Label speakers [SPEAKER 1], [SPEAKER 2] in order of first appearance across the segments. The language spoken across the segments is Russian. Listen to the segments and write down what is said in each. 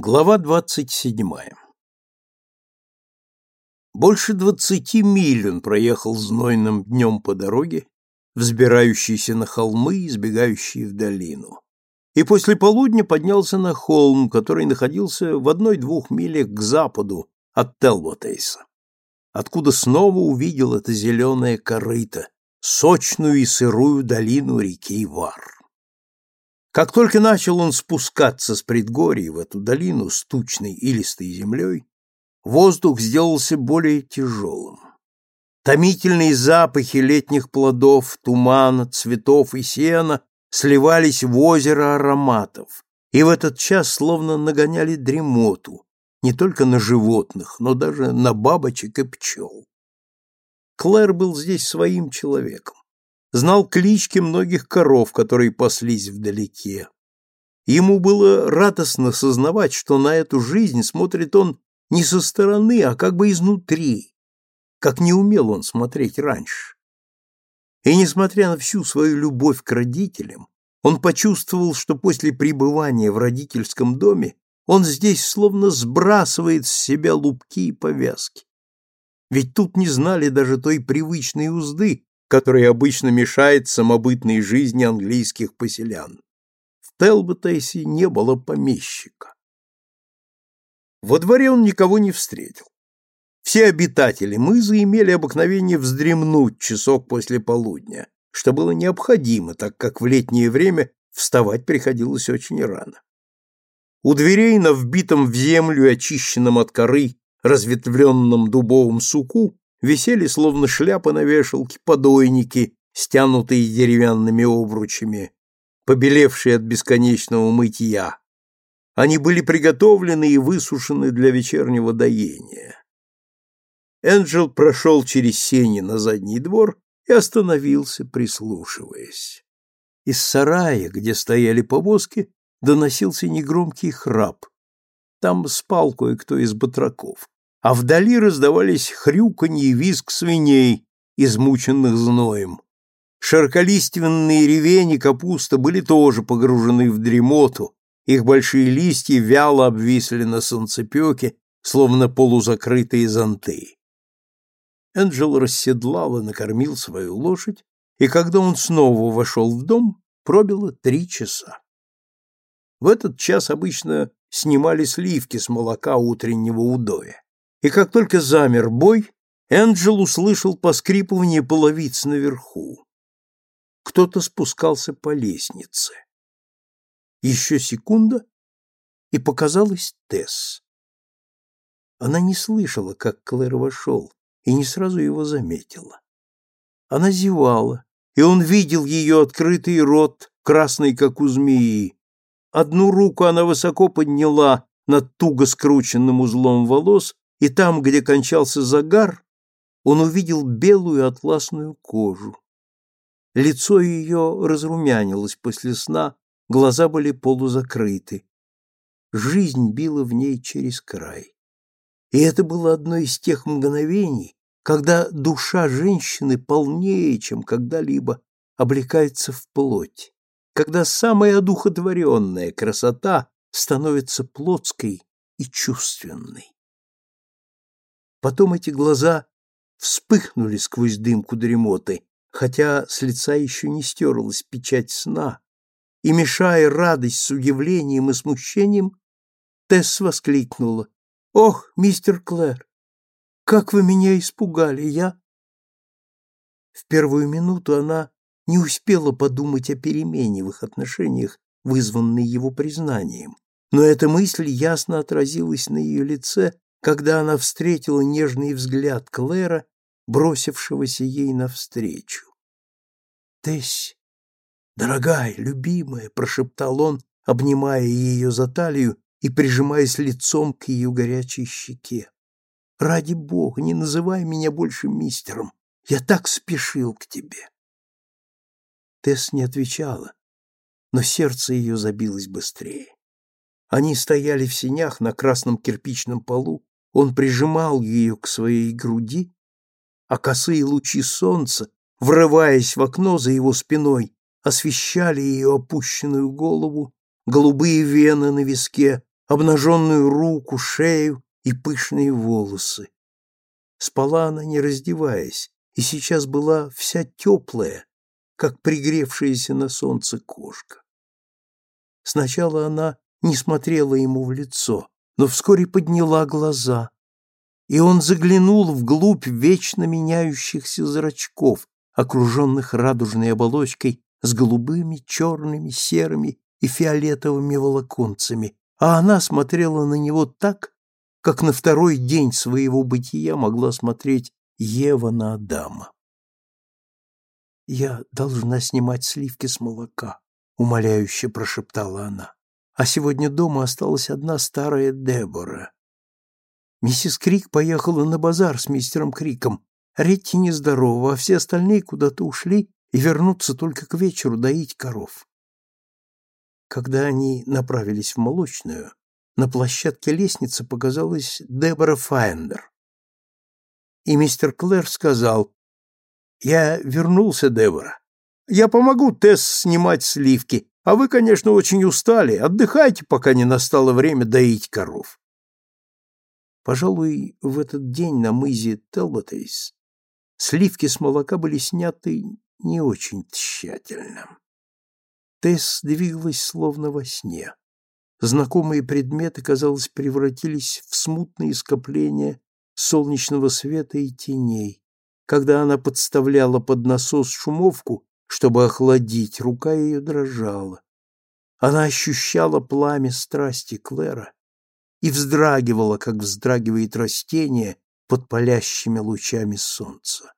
[SPEAKER 1] Глава двадцать седьмая Больше двадцати миль он проехал знойным днем по дороге, взбирающейся на холмы и сбегающие в долину, и после полудня поднялся на холм, который находился в одной-двух милях к западу от Телботейса, откуда снова увидел это зеленое корыто, сочную и сырую долину реки Вар. Как только начал он спускаться с предгорий в эту долину с тучной илистой землей, воздух сделался более тяжелым. Томительные запахи летних плодов, тумана, цветов и сена сливались в озеро ароматов, и в этот час словно нагоняли дремоту, не только на животных, но даже на бабочек и пчел. Клэр был здесь своим человеком знал клички многих коров, которые паслись вдалеке. Ему было радостно сознавать, что на эту жизнь смотрит он не со стороны, а как бы изнутри, как не умел он смотреть раньше. И несмотря на всю свою любовь к родителям, он почувствовал, что после пребывания в родительском доме он здесь словно сбрасывает с себя лупки и повязки. Ведь тут не знали даже той привычной узды, который обычно мешает самобытной жизни английских поселян. В Телботейсе не было помещика. Во дворе он никого не встретил. Все обитатели мызы имели обыкновение вздремнуть часок после полудня, что было необходимо, так как в летнее время вставать приходилось очень рано. У дверей на вбитом в землю и очищенном от коры разветвленном дубовом суку висели, словно шляпы на вешалке, подойники, стянутые деревянными обручами, побелевшие от бесконечного мытья. Они были приготовлены и высушены для вечернего доения. Энджел прошел через сени на задний двор и остановился, прислушиваясь. Из сарая, где стояли повозки, доносился негромкий храп. Там спал кое-кто из батраков а вдали раздавались хрюканье и визг свиней, измученных зноем. Широколиственные ревени капуста были тоже погружены в дремоту, их большие листья вяло обвисли на солнцепеке, словно полузакрытые зонты. Энджел расседлал и накормил свою лошадь, и когда он снова вошел в дом, пробило три часа. В этот час обычно снимали сливки с молока утреннего удоя и как только замер бой, Энджел услышал поскрипывание половиц наверху. Кто-то спускался по лестнице. Еще секунда, и показалась Тесс. Она не слышала, как Клэр вошел, и не сразу его заметила. Она зевала, и он видел ее открытый рот, красный, как у змеи. Одну руку она высоко подняла над туго скрученным узлом волос, и там, где кончался загар, он увидел белую атласную кожу. Лицо ее разрумянилось после сна, глаза были полузакрыты. Жизнь била в ней через край. И это было одно из тех мгновений, когда душа женщины полнее, чем когда-либо, облекается в плоть, когда самая одухотворенная красота становится плотской и чувственной. Потом эти глаза вспыхнули сквозь дымку дремоты, хотя с лица еще не стерлась печать сна, и, мешая радость с удивлением и смущением, Тесс воскликнула. «Ох, мистер Клэр, как вы меня испугали! Я...» В первую минуту она не успела подумать о перемене в их отношениях, вызванной его признанием, но эта мысль ясно отразилась на ее лице когда она встретила нежный взгляд Клэра, бросившегося ей навстречу. «Тесс, дорогая, любимая!» — прошептал он, обнимая ее за талию и прижимаясь лицом к ее горячей щеке. «Ради бога, не называй меня больше мистером! Я так спешил к тебе!» Тесс не отвечала, но сердце ее забилось быстрее. Они стояли в сенях на красном кирпичном полу, он прижимал ее к своей груди, а косые лучи солнца, врываясь в окно за его спиной, освещали ее опущенную голову, голубые вены на виске, обнаженную руку, шею и пышные волосы. Спала она, не раздеваясь, и сейчас была вся теплая, как пригревшаяся на солнце кошка. Сначала она не смотрела ему в лицо, но вскоре подняла глаза, и он заглянул вглубь вечно меняющихся зрачков, окруженных радужной оболочкой с голубыми, черными, серыми и фиолетовыми волоконцами, а она смотрела на него так, как на второй день своего бытия могла смотреть Ева на Адама. «Я должна снимать сливки с молока», — умоляюще прошептала она. «А сегодня дома осталась одна старая Дебора. Миссис Крик поехала на базар с мистером Криком. Ретти нездорова, а все остальные куда-то ушли и вернутся только к вечеру доить коров. Когда они направились в молочную, на площадке лестницы показалась Дебора Файндер. И мистер Клэр сказал, «Я вернулся, Дебора. Я помогу Тесс снимать сливки, а вы, конечно, очень устали. Отдыхайте, пока не настало время доить коров». Пожалуй, в этот день на мызе Телботейс сливки с молока были сняты не очень тщательно. Тесс двигалась словно во сне. Знакомые предметы, казалось, превратились в смутные скопления солнечного света и теней. Когда она подставляла под насос шумовку, чтобы охладить, рука ее дрожала. Она ощущала пламя страсти Клэра и вздрагивала, как вздрагивает растение под палящими лучами солнца.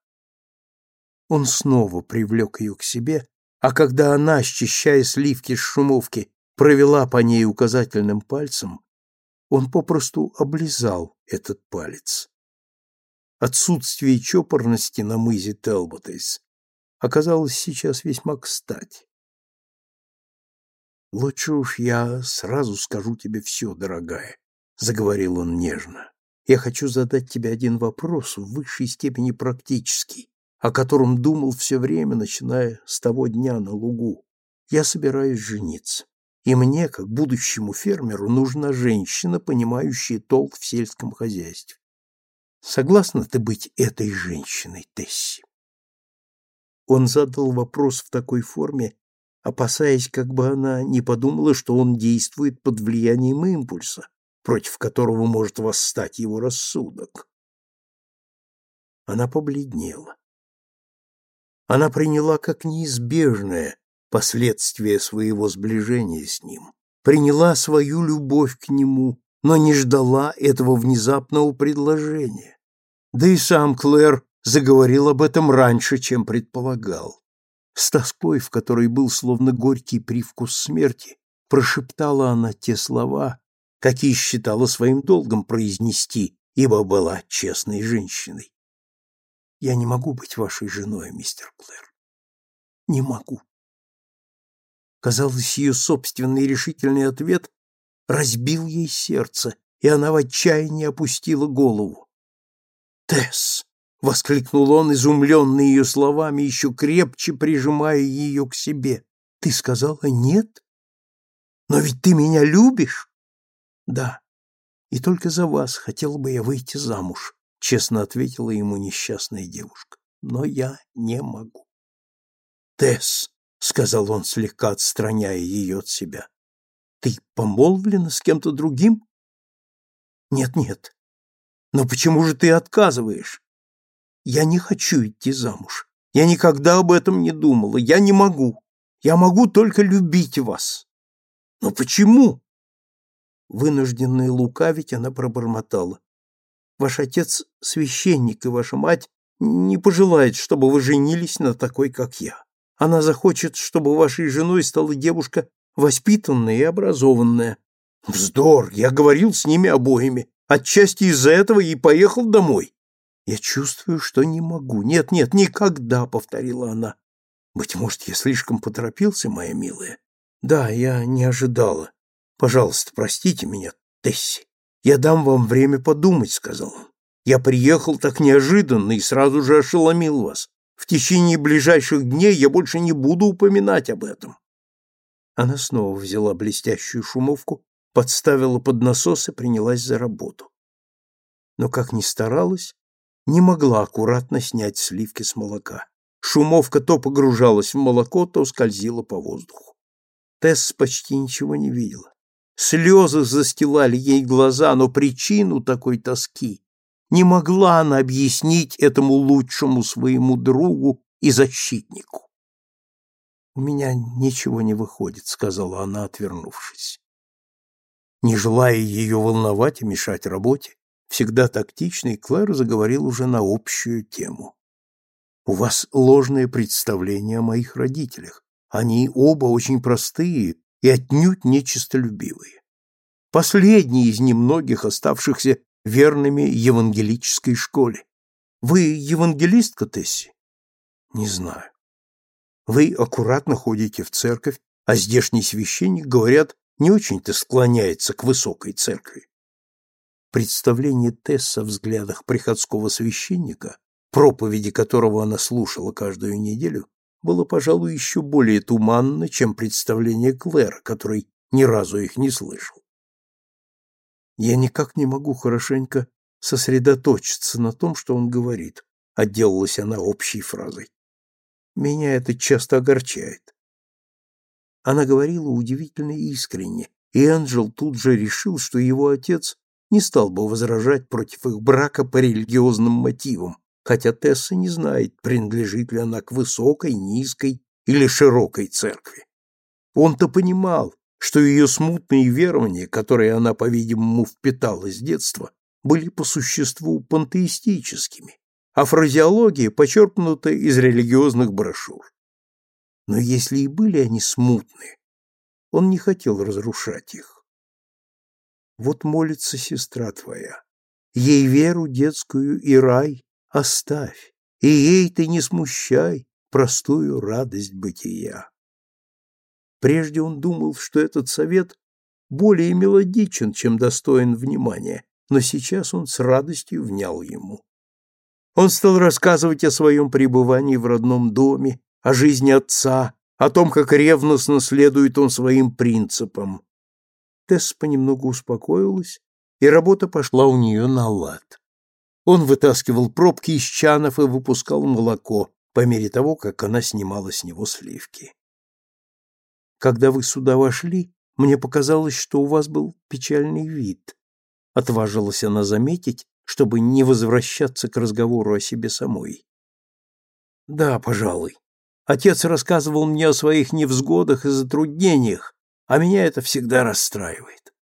[SPEAKER 1] Он снова привлек ее к себе, а когда она, счищая сливки с шумовки, провела по ней указательным пальцем, он попросту облизал этот палец. Отсутствие чопорности на мызе Телботейс оказалось сейчас весьма кстати. «Лучше уж я сразу скажу тебе все, дорогая», — заговорил он нежно. «Я хочу задать тебе один вопрос в высшей степени практический, о котором думал все время, начиная с того дня на лугу. Я собираюсь жениться. И мне, как будущему фермеру, нужна женщина, понимающая толк в сельском хозяйстве. Согласна ты быть этой женщиной, Тесси? Он задал вопрос в такой форме, опасаясь, как бы она не подумала, что он действует под влиянием импульса, против которого может восстать его рассудок. Она побледнела она приняла как неизбежное последствие своего сближения с ним, приняла свою любовь к нему, но не ждала этого внезапного предложения. Да и сам Клэр заговорил об этом раньше, чем предполагал. С тоской, в которой был словно горький привкус смерти, прошептала она те слова, какие считала своим долгом произнести, ибо была честной женщиной. Я не могу быть вашей женой, мистер Клэр. Не могу. Казалось, ее собственный решительный ответ разбил ей сердце, и она в отчаянии опустила голову. «Тесс!» — воскликнул он, изумленный ее словами, еще крепче прижимая ее к себе. «Ты сказала нет? Но ведь ты меня любишь?» «Да, и только за вас хотела бы я выйти замуж», — честно ответила ему несчастная девушка. «Но я не могу». «Тесс», — сказал он, слегка отстраняя ее от себя, — «ты помолвлена с кем-то другим?» «Нет-нет. Но почему же ты отказываешь?» «Я не хочу идти замуж. Я никогда об этом не думала. Я не могу. Я могу только любить вас». «Но почему?» Вынужденная лукавить, она пробормотала. Ваш отец священник, и ваша мать не пожелает, чтобы вы женились на такой, как я. Она захочет, чтобы вашей женой стала девушка воспитанная и образованная. Вздор, я говорил с ними обоими. Отчасти из-за этого и поехал домой. Я чувствую, что не могу. Нет, нет, никогда, повторила она. Быть может, я слишком поторопился, моя милая? Да, я не ожидала. Пожалуйста, простите меня, Тесси. «Я дам вам время подумать», — сказал он. «Я приехал так неожиданно и сразу же ошеломил вас. В течение ближайших дней я больше не буду упоминать об этом». Она снова взяла блестящую шумовку подставила под насос и принялась за работу. Но, как ни старалась, не могла аккуратно снять сливки с молока. Шумовка то погружалась в молоко, то скользила по воздуху. Тесс почти ничего не видела. Слезы застилали ей глаза, но причину такой тоски не могла она объяснить этому лучшему своему другу и защитнику. «У меня ничего не выходит», — сказала она, отвернувшись. Не желая ее волновать и мешать работе, всегда тактичный Клэр заговорил уже на общую тему. «У вас ложное представление о моих родителях. Они оба очень простые и отнюдь нечистолюбивые. Последний из немногих оставшихся верными евангелической школе. Вы евангелистка, Тесси? Не знаю. Вы аккуратно ходите в церковь, а здешний священник, говорят, не очень-то склоняется к высокой церкви. Представление Тесса о взглядах приходского священника, проповеди которого она слушала каждую неделю, было, пожалуй, еще более туманно, чем представление Клэр, который ни разу их не слышал. Я никак не могу хорошенько сосредоточиться на том, что он говорит, отделалась она общей фразой. Меня это часто огорчает. Она говорила удивительно искренне, и Энджел тут же решил, что его отец не стал бы возражать против их брака по религиозным мотивам, хотя Тесса не знает, принадлежит ли она к высокой, низкой или широкой церкви. Он-то понимал, что ее смутные верования, которые она, по-видимому, впитала с детства, были по существу пантеистическими, а фразеология почерпнута из религиозных брошюр. Но если и были они смутные, он не хотел разрушать их. Вот молится сестра твоя, ей веру детскую и рай оставь, и ей ты не смущай простую радость бытия. Прежде он думал, что этот совет более мелодичен, чем достоин внимания, но сейчас он с радостью внял ему. Он стал рассказывать о своем пребывании в родном доме, о жизни отца, о том, как ревностно следует он своим принципам. Тесс понемногу успокоилась, и работа пошла у нее на лад. Он вытаскивал пробки из чанов и выпускал молоко по мере того, как она снимала с него сливки. Когда вы сюда вошли, мне показалось, что у вас был печальный вид. Отважилась она заметить, чтобы не возвращаться к разговору о себе самой. Да, пожалуй. Отец рассказывал мне о своих невзгодах и затруднениях, а меня это всегда расстраивает.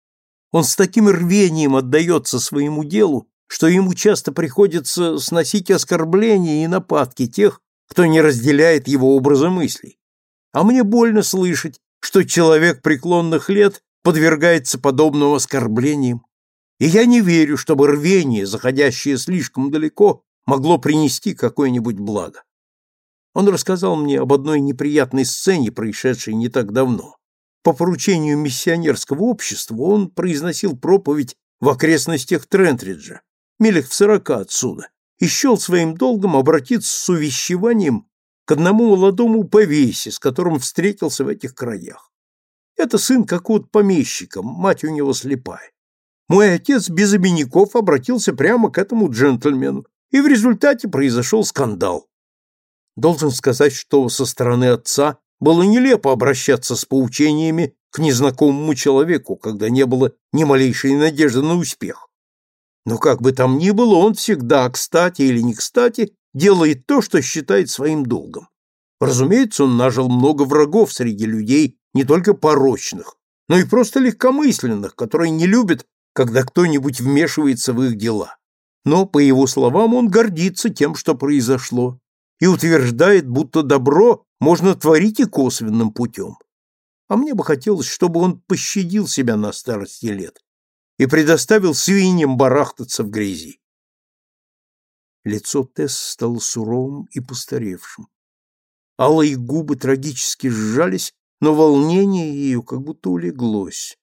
[SPEAKER 1] Он с таким рвением отдается своему делу, что ему часто приходится сносить оскорбления и нападки тех, кто не разделяет его образа мыслей. А мне больно слышать, что человек преклонных лет подвергается подобным оскорблениям, и я не верю, чтобы рвение, заходящее слишком далеко, могло принести какое-нибудь благо. Он рассказал мне об одной неприятной сцене, происшедшей не так давно. По поручению миссионерского общества он произносил проповедь в окрестностях Трентриджа, милях в сорока отсюда, и счел своим долгом обратиться с увещеванием к одному молодому повесе, с которым встретился в этих краях. Это сын какого-то помещика, мать у него слепая. Мой отец без обиняков обратился прямо к этому джентльмену, и в результате произошел скандал. Должен сказать, что со стороны отца было нелепо обращаться с поучениями к незнакомому человеку, когда не было ни малейшей надежды на успех. Но как бы там ни было, он всегда, кстати или не кстати, делает то, что считает своим долгом. Разумеется, он нажил много врагов среди людей, не только порочных, но и просто легкомысленных, которые не любят, когда кто-нибудь вмешивается в их дела. Но, по его словам, он гордится тем, что произошло, и утверждает, будто добро можно творить и косвенным путем. А мне бы хотелось, чтобы он пощадил себя на старости лет и предоставил свиньям барахтаться в грязи. Лицо Тесс стало суровым и постаревшим. Алые губы трагически сжались, но волнение ее как будто улеглось.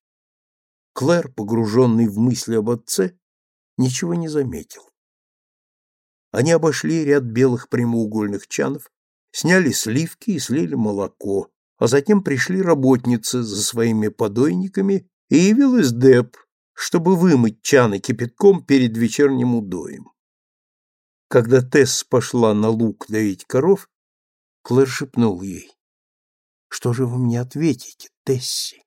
[SPEAKER 1] Клэр, погруженный в мысли об отце, ничего не заметил. Они обошли ряд белых прямоугольных чанов, сняли сливки и слили молоко, а затем пришли работницы за своими подойниками и явилась Деб, чтобы вымыть чаны кипятком перед вечерним удоем. Когда Тесс пошла на луг доить коров, Клэр шепнул ей. «Что же вы мне ответите, Тесси?»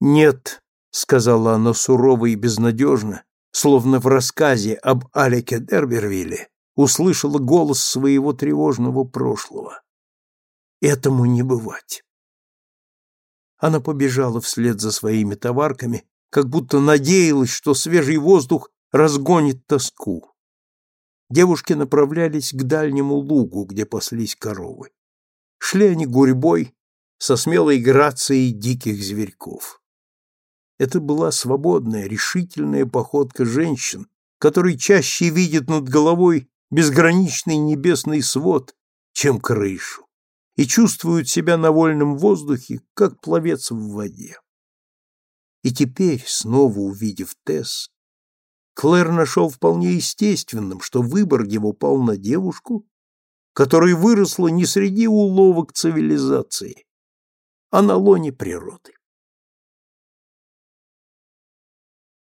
[SPEAKER 1] «Нет», — сказала она сурово и безнадежно, словно в рассказе об Алеке Дербервилле услышала голос своего тревожного прошлого. «Этому не бывать». Она побежала вслед за своими товарками, как будто надеялась, что свежий воздух разгонит тоску. Девушки направлялись к дальнему лугу, где паслись коровы. Шли они гурьбой со смелой грацией диких зверьков. Это была свободная, решительная походка женщин, которые чаще видят над головой безграничный небесный свод, чем крышу и чувствуют себя на вольном воздухе, как пловец в воде. И теперь, снова увидев Тесс, Клэр нашел вполне естественным, что выбор его пал на девушку, которая выросла не среди уловок цивилизации, а на лоне природы.